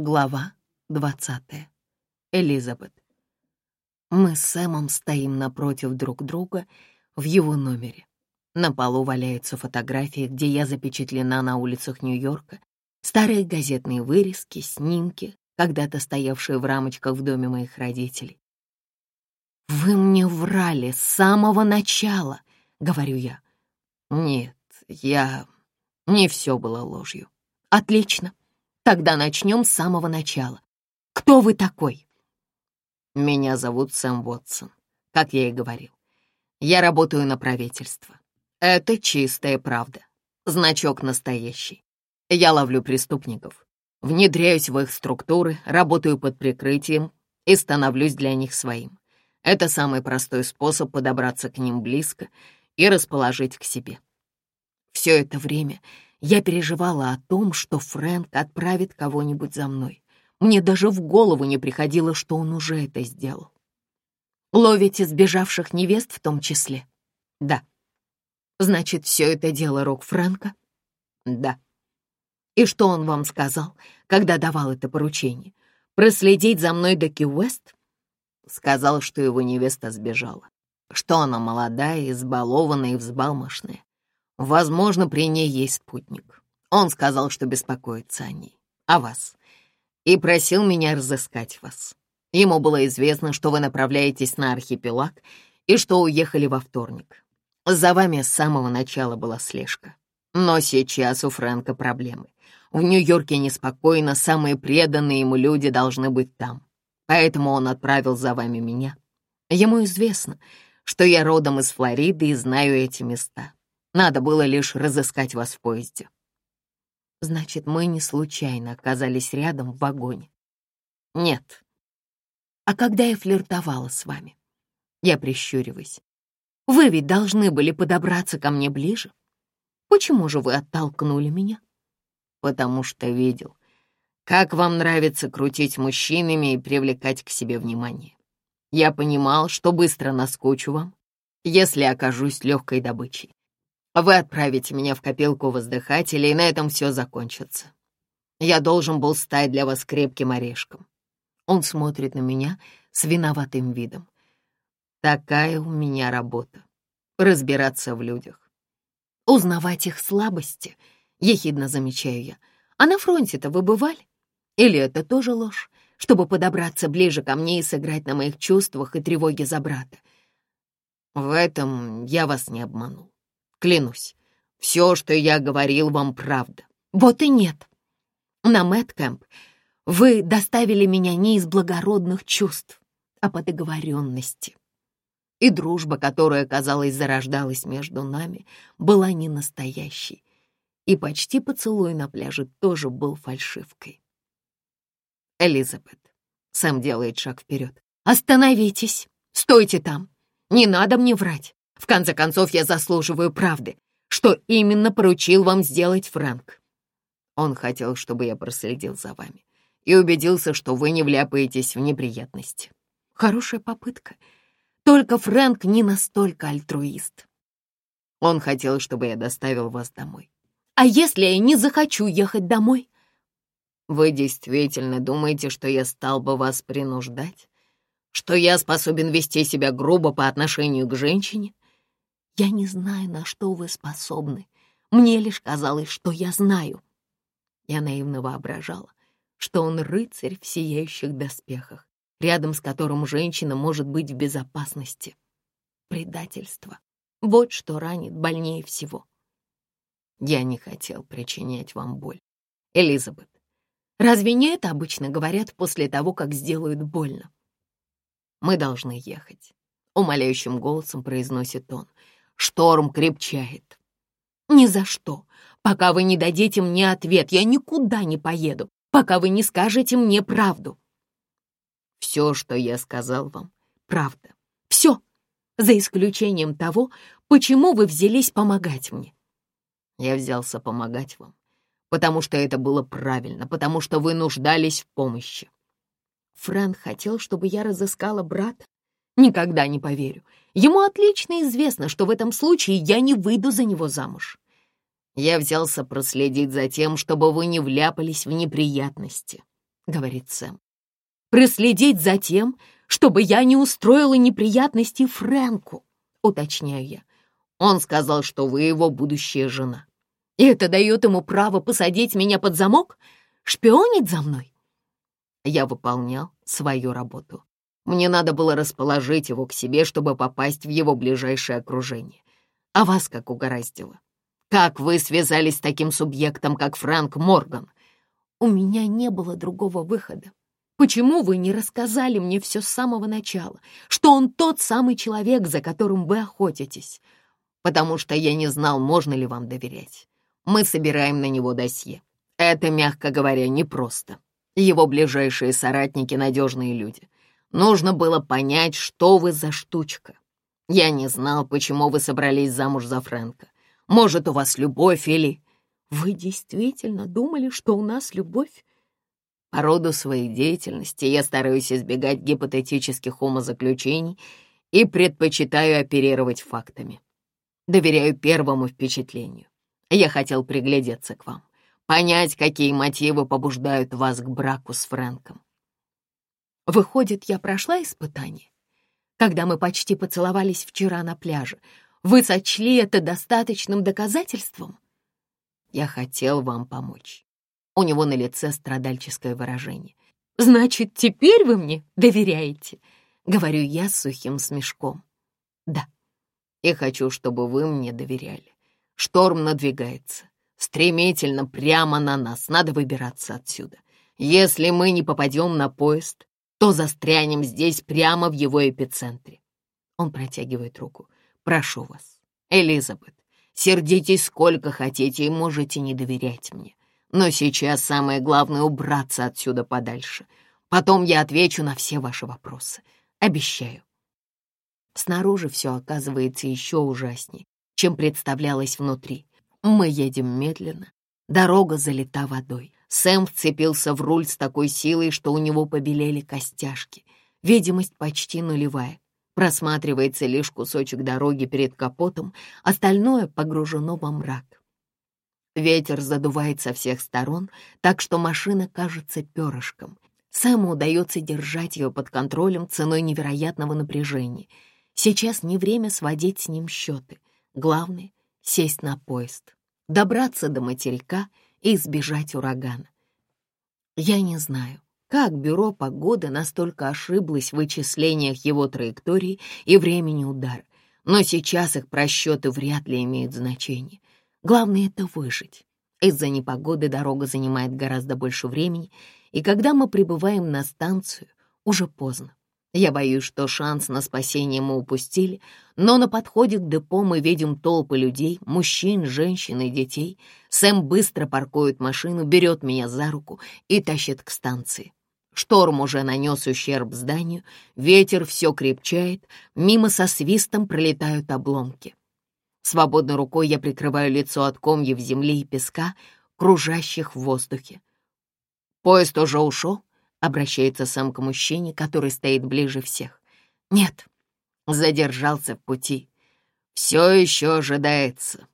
Глава двадцатая. Элизабет. Мы с Сэмом стоим напротив друг друга в его номере. На полу валяются фотографии, где я запечатлена на улицах Нью-Йорка, старые газетные вырезки, снимки, когда-то стоявшие в рамочках в доме моих родителей. «Вы мне врали с самого начала», — говорю я. «Нет, я... не все было ложью». «Отлично. Тогда начнем с самого начала. Кто вы такой?» «Меня зовут Сэм Уотсон, как я и говорил. Я работаю на правительство. Это чистая правда. Значок настоящий. Я ловлю преступников, внедряюсь в их структуры, работаю под прикрытием и становлюсь для них своим. Это самый простой способ подобраться к ним близко и расположить к себе. Все это время я переживала о том, что Фрэнк отправит кого-нибудь за мной. Мне даже в голову не приходило, что он уже это сделал. Ловите сбежавших невест в том числе? Да. Значит, все это дело рук Фрэнка? Да. И что он вам сказал, когда давал это поручение? Проследить за мной до Ки-Уэст? Сказал, что его невеста сбежала, что она молодая, избалованная и взбалмошная. Возможно, при ней есть спутник. Он сказал, что беспокоится о ней, о вас, и просил меня разыскать вас. Ему было известно, что вы направляетесь на архипелаг и что уехали во вторник. За вами с самого начала была слежка. Но сейчас у Фрэнка проблемы. В Нью-Йорке неспокойно, самые преданные ему люди должны быть там. Поэтому он отправил за вами меня. Ему известно, что я родом из Флориды и знаю эти места. Надо было лишь разыскать вас в поезде. Значит, мы не случайно оказались рядом в вагоне. Нет. А когда я флиртовала с вами? Я прищуриваюсь. Вы ведь должны были подобраться ко мне ближе. Почему же вы оттолкнули меня? Потому что видел, как вам нравится крутить мужчинами и привлекать к себе внимание. Я понимал, что быстро наскучу вам, если окажусь легкой добычей. Вы отправите меня в копилку воздыхателя, и на этом все закончится. Я должен был стать для вас крепким орешком. Он смотрит на меня с виноватым видом. Такая у меня работа — разбираться в людях. Узнавать их слабости, ехидно замечаю я. А на фронте-то вы бывали? Или это тоже ложь, чтобы подобраться ближе ко мне и сыграть на моих чувствах и тревоге за брата? В этом я вас не обманул. Клянусь, все, что я говорил вам, правда. Вот и нет. На Мэткэмп вы доставили меня не из благородных чувств, а по договоренности. И дружба, которая, казалось, зарождалась между нами, была не настоящей. И почти поцелуй на пляже тоже был фальшивкой. Элизабет. Сэм делает шаг вперед. «Остановитесь! Стойте там! Не надо мне врать! В конце концов, я заслуживаю правды. Что именно поручил вам сделать Фрэнк? Он хотел, чтобы я проследил за вами и убедился, что вы не вляпаетесь в неприятности. Хорошая попытка. Только Фрэнк не настолько альтруист. Он хотел, чтобы я доставил вас домой. А если я не захочу ехать домой? Вы действительно думаете, что я стал бы вас принуждать? Что я способен вести себя грубо по отношению к женщине? Я не знаю, на что вы способны. Мне лишь казалось, что я знаю. Я наивно воображала, что он рыцарь в сияющих доспехах, рядом с которым женщина может быть в безопасности. Предательство. Вот что ранит больнее всего. Я не хотел причинять вам боль. Элизабет, разве не это обычно говорят после того, как сделают больно? Мы должны ехать. Умоляющим голосом произносит он. Шторм крепчает. Ни за что. Пока вы не дадите мне ответ, я никуда не поеду, пока вы не скажете мне правду. Все, что я сказал вам, правда. Все, за исключением того, почему вы взялись помогать мне. Я взялся помогать вам, потому что это было правильно, потому что вы нуждались в помощи. Фрэнк хотел, чтобы я разыскала брата, Никогда не поверю. Ему отлично известно, что в этом случае я не выйду за него замуж. Я взялся проследить за тем, чтобы вы не вляпались в неприятности. говорит Сэм. «Проследить за тем, чтобы я не устроила неприятностей Фрэнку», уточняю я. Он сказал, что вы его будущая жена. И это дает ему право посадить меня под замок? Шпионить за мной? Я выполнял свою работу. Мне надо было расположить его к себе, чтобы попасть в его ближайшее окружение. А вас как угораздило? Как вы связались с таким субъектом, как Фрэнк Морган? У меня не было другого выхода. Почему вы не рассказали мне все с самого начала, что он тот самый человек, за которым вы охотитесь? Потому что я не знал, можно ли вам доверять. Мы собираем на него досье. Это, мягко говоря, непросто. Его ближайшие соратники — надежные люди. Нужно было понять, что вы за штучка. Я не знал, почему вы собрались замуж за Фрэнка. Может, у вас любовь или... Вы действительно думали, что у нас любовь? По роду своей деятельности я стараюсь избегать гипотетических умозаключений и предпочитаю оперировать фактами. Доверяю первому впечатлению. Я хотел приглядеться к вам, понять, какие мотивы побуждают вас к браку с Фрэнком. Выходит, я прошла испытание? Когда мы почти поцеловались вчера на пляже, вы сочли это достаточным доказательством? Я хотел вам помочь. У него на лице страдальческое выражение. «Значит, теперь вы мне доверяете?» — говорю я с сухим смешком. «Да, и хочу, чтобы вы мне доверяли. Шторм надвигается. Стремительно прямо на нас. Надо выбираться отсюда. Если мы не попадем на поезд, то застрянем здесь прямо в его эпицентре». Он протягивает руку. «Прошу вас, Элизабет, сердитесь сколько хотите и можете не доверять мне. Но сейчас самое главное — убраться отсюда подальше. Потом я отвечу на все ваши вопросы. Обещаю. Снаружи все оказывается еще ужаснее, чем представлялось внутри. Мы едем медленно. Дорога залита водой. Сэм вцепился в руль с такой силой, что у него побелели костяшки. Видимость почти нулевая. Просматривается лишь кусочек дороги перед капотом, остальное погружено во мрак. Ветер задувает со всех сторон, так что машина кажется перышком. Сэму удается держать ее под контролем ценой невероятного напряжения. Сейчас не время сводить с ним счеты. Главное — сесть на поезд, добраться до материка избежать урагана. Я не знаю, как бюро погоды настолько ошиблось в вычислениях его траектории и времени удара, но сейчас их просчеты вряд ли имеют значение. Главное — это выжить. Из-за непогоды дорога занимает гораздо больше времени, и когда мы прибываем на станцию, уже поздно. Я боюсь, что шанс на спасение мы упустили, но на подходе к депо мы видим толпы людей, мужчин, женщин и детей. Сэм быстро паркует машину, берет меня за руку и тащит к станции. Шторм уже нанес ущерб зданию, ветер все крепчает, мимо со свистом пролетают обломки. Свободной рукой я прикрываю лицо от комьев земли и песка, кружащих в воздухе. «Поезд уже ушел?» — обращается сам к мужчине, который стоит ближе всех. «Нет, задержался в пути. Все еще ожидается».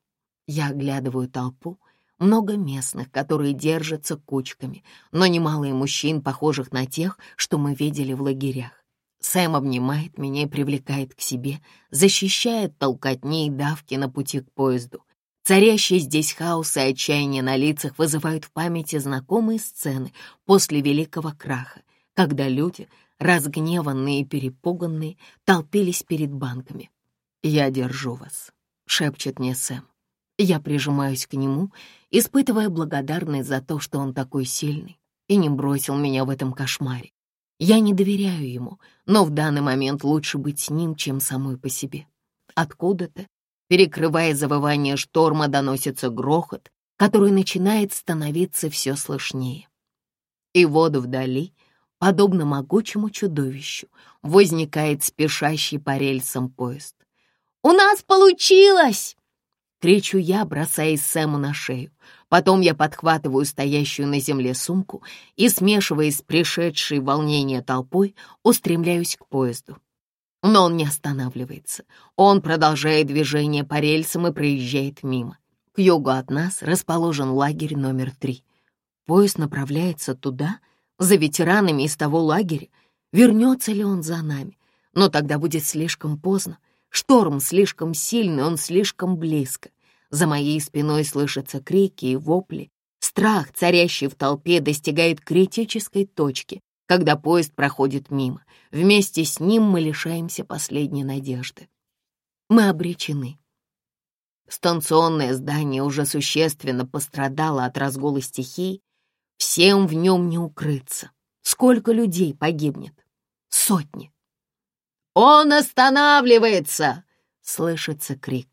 Я оглядываю толпу, много местных, которые держатся кучками, но немало и мужчин, похожих на тех, что мы видели в лагерях. Сэм обнимает меня и привлекает к себе, защищает толкотни и давки на пути к поезду. Царящие здесь хаос и отчаяние на лицах вызывают в памяти знакомые сцены после Великого Краха, когда люди, разгневанные и перепуганные, толпились перед банками. «Я держу вас», — шепчет мне Сэм. Я прижимаюсь к нему, испытывая благодарность за то, что он такой сильный и не бросил меня в этом кошмаре. Я не доверяю ему, но в данный момент лучше быть с ним, чем самой по себе. Откуда-то, перекрывая завывание шторма, доносится грохот, который начинает становиться все слышнее. И воду вдали, подобно могучему чудовищу, возникает спешащий по рельсам поезд. «У нас получилось!» Кричу я, бросаясь Сэму на шею. Потом я подхватываю стоящую на земле сумку и, смешиваясь с пришедшей волнение толпой, устремляюсь к поезду. Но он не останавливается. Он продолжает движение по рельсам и проезжает мимо. К югу от нас расположен лагерь номер три. Поезд направляется туда, за ветеранами из того лагеря, вернется ли он за нами. Но тогда будет слишком поздно. Шторм слишком сильный, он слишком близко. За моей спиной слышатся крики и вопли. Страх, царящий в толпе, достигает критической точки, когда поезд проходит мимо. Вместе с ним мы лишаемся последней надежды. Мы обречены. Станционное здание уже существенно пострадало от разгула стихий. Всем в нем не укрыться. Сколько людей погибнет? Сотни. «Он останавливается!» — слышится крик.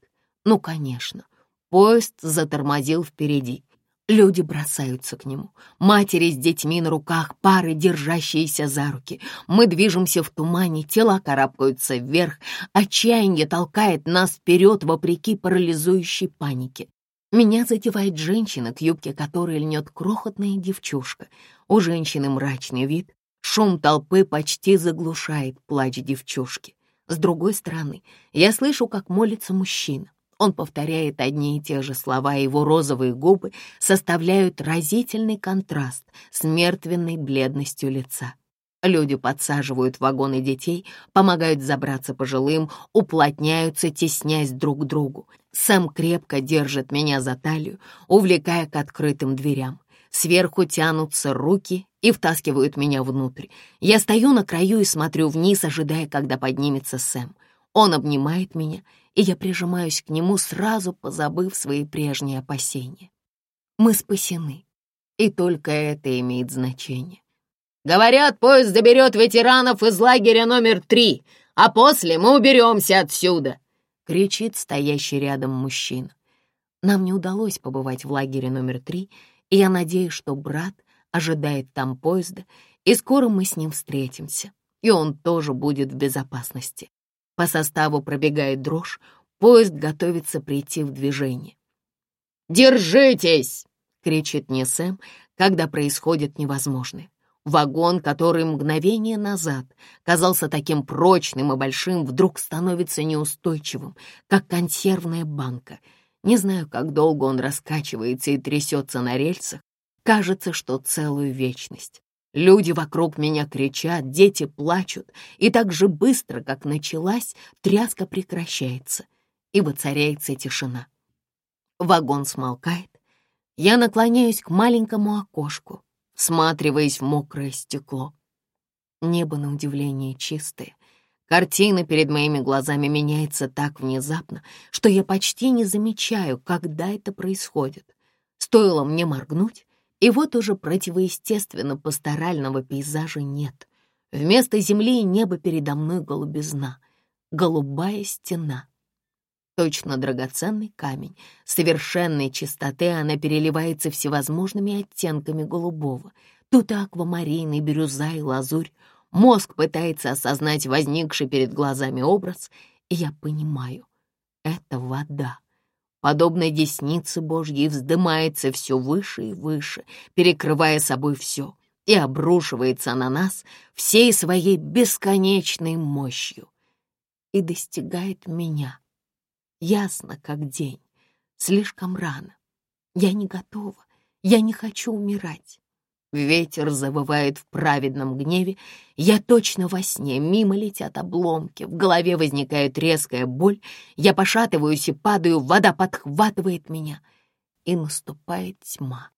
Ну, конечно, поезд затормозил впереди. Люди бросаются к нему. Матери с детьми на руках, пары, держащиеся за руки. Мы движемся в тумане, тела карабкаются вверх. Отчаяние толкает нас вперед вопреки парализующей панике. Меня задевает женщина, к юбке которой льнет крохотная девчушка. У женщины мрачный вид, шум толпы почти заглушает плач девчушки. С другой стороны, я слышу, как молится мужчина. Он повторяет одни и те же слова, его розовые губы составляют разительный контраст с мертвенной бледностью лица. Люди подсаживают вагоны детей, помогают забраться пожилым, уплотняются, теснясь друг к другу. Сэм крепко держит меня за талию, увлекая к открытым дверям. Сверху тянутся руки и втаскивают меня внутрь. Я стою на краю и смотрю вниз, ожидая, когда поднимется Сэм. Он обнимает меня — и я прижимаюсь к нему, сразу позабыв свои прежние опасения. Мы спасены, и только это имеет значение. «Говорят, поезд заберет ветеранов из лагеря номер три, а после мы уберемся отсюда!» — кричит стоящий рядом мужчина. Нам не удалось побывать в лагере номер три, и я надеюсь, что брат ожидает там поезда, и скоро мы с ним встретимся, и он тоже будет в безопасности. По составу пробегает дрожь, поезд готовится прийти в движение. «Держитесь!» — кричит мне Сэм, когда происходит невозможное. Вагон, который мгновение назад казался таким прочным и большим, вдруг становится неустойчивым, как консервная банка. Не знаю, как долго он раскачивается и трясется на рельсах. Кажется, что целую вечность. Люди вокруг меня кричат, дети плачут, и так же быстро, как началась, тряска прекращается, и воцаряется тишина. Вагон смолкает. Я наклоняюсь к маленькому окошку, всматриваясь в мокрое стекло. Небо, на удивление, чистое. Картина перед моими глазами меняется так внезапно, что я почти не замечаю, когда это происходит. Стоило мне моргнуть, и вот уже противоестественно пасторального пейзажа нет. Вместо земли и неба передо мной голубизна, голубая стена. Точно драгоценный камень, совершенной чистоты она переливается всевозможными оттенками голубого. Тут и аквамарин, и бирюза, и лазурь. Мозг пытается осознать возникший перед глазами образ, и я понимаю — это вода подобно деснице Божьей, вздымается все выше и выше, перекрывая собой все, и обрушивается на нас всей своей бесконечной мощью и достигает меня. Ясно, как день, слишком рано. Я не готова, я не хочу умирать. Ветер завывает в праведном гневе. Я точно во сне, мимо летят обломки, в голове возникает резкая боль. Я пошатываюсь и падаю, вода подхватывает меня, и наступает тьма.